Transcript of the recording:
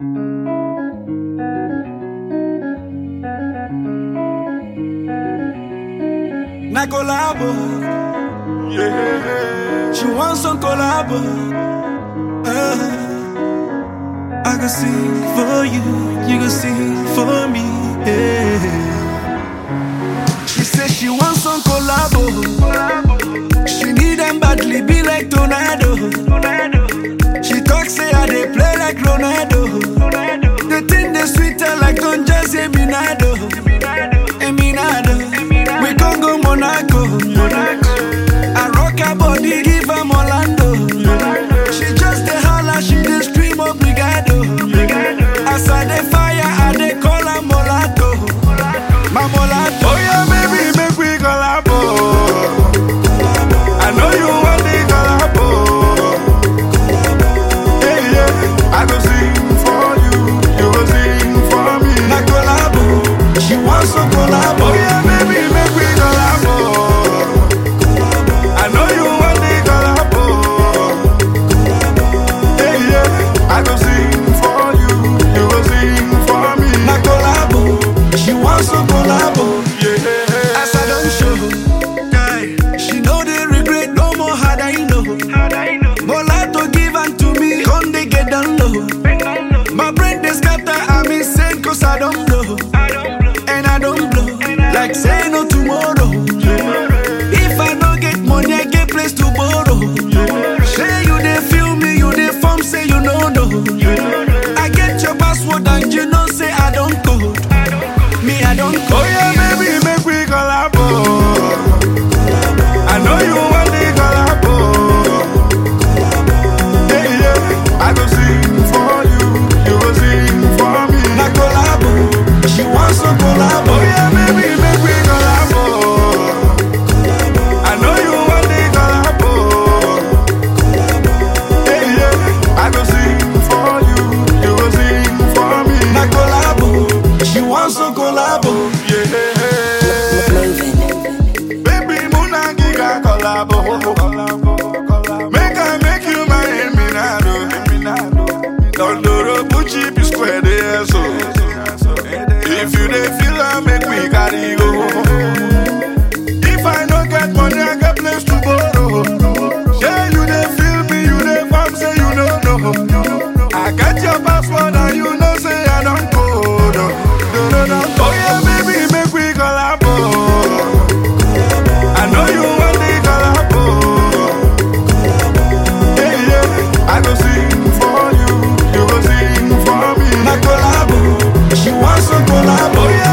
Na collabo, yeah. She wants some collabo. Uh, I can sing for you, you can sing for me, yeah. She says she wants some collabo. She need them badly, be like tornado. tornado. She talks say I they play like Ronaldo. Eminado, Eminado. We can go Monaco, I rock her body, give her Molando. She just a holla, she just scream of Brigado. As I the fire, I the call her Molato, my Molato. Você wants to collab. than you know. lokola boye.